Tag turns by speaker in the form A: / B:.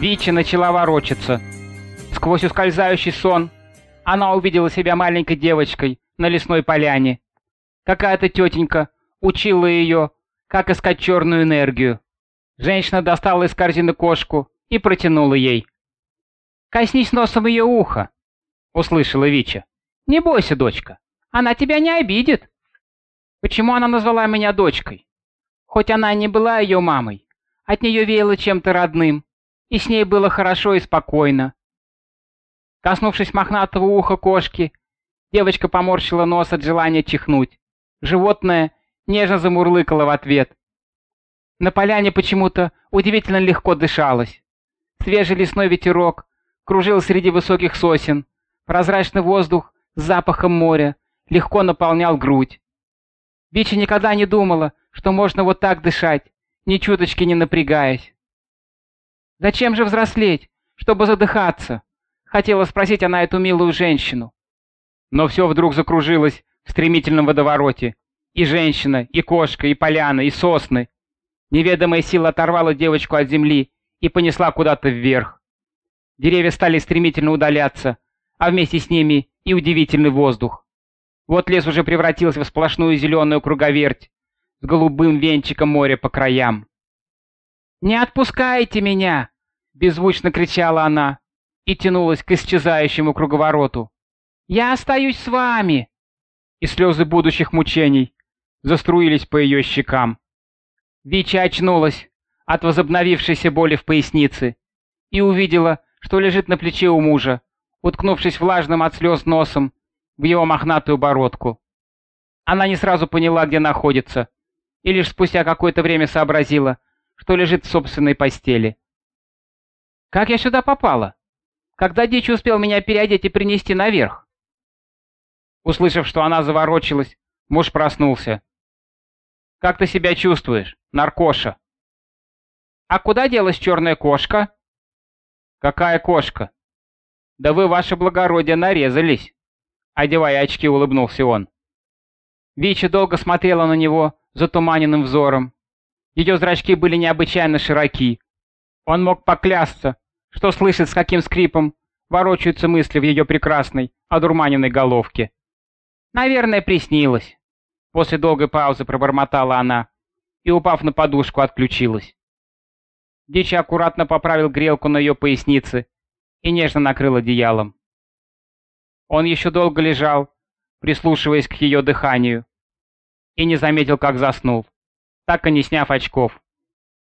A: Вичи начала ворочаться. Сквозь ускользающий сон она увидела себя маленькой девочкой на лесной поляне. Какая-то тетенька учила ее, как искать черную энергию. Женщина достала из корзины кошку и протянула ей. «Коснись носом ее уха», — услышала Вича. «Не бойся, дочка, она тебя не обидит». Почему она назвала меня дочкой? Хоть она и не была ее мамой, от нее веяло чем-то родным, и с ней было хорошо и спокойно. Коснувшись мохнатого уха кошки, девочка поморщила нос от желания чихнуть. Животное нежно замурлыкало в ответ. На поляне почему-то удивительно легко дышалось. Свежий лесной ветерок кружил среди высоких сосен, прозрачный воздух с запахом моря легко наполнял грудь. Бичи никогда не думала, что можно вот так дышать, ни чуточки не напрягаясь. «Зачем же взрослеть, чтобы задыхаться?» — хотела спросить она эту милую женщину. Но все вдруг закружилось в стремительном водовороте. И женщина, и кошка, и поляна, и сосны. Неведомая сила оторвала девочку от земли и понесла куда-то вверх. Деревья стали стремительно удаляться, а вместе с ними и удивительный воздух. Вот лес уже превратился в сплошную зеленую круговерть с голубым венчиком моря по краям. «Не отпускайте меня!» — беззвучно кричала она и тянулась к исчезающему круговороту. «Я остаюсь с вами!» И слезы будущих мучений заструились по ее щекам. Вича очнулась от возобновившейся боли в пояснице и увидела, что лежит на плече у мужа, уткнувшись влажным от слез носом в его мохнатую бородку. Она не сразу поняла, где находится, и лишь спустя какое-то время сообразила, что лежит в собственной постели. «Как я сюда попала? Когда Дичи успел меня переодеть и принести наверх?» Услышав, что она заворочилась, муж проснулся. «Как ты себя чувствуешь, наркоша?» «А куда делась черная кошка?» «Какая кошка?» «Да вы, ваше благородие, нарезались!» Одевая очки, улыбнулся он. Вича долго смотрела на него затуманенным взором. Ее зрачки были необычайно широки. Он мог поклясться, что слышит, с каким скрипом ворочаются мысли в ее прекрасной, одурманенной головке. «Наверное, приснилось». После долгой паузы пробормотала она и, упав на подушку, отключилась. Дичи аккуратно поправил грелку на ее пояснице и нежно накрыл одеялом. Он еще долго лежал, прислушиваясь к ее дыханию, и не заметил, как заснул, так и не сняв очков.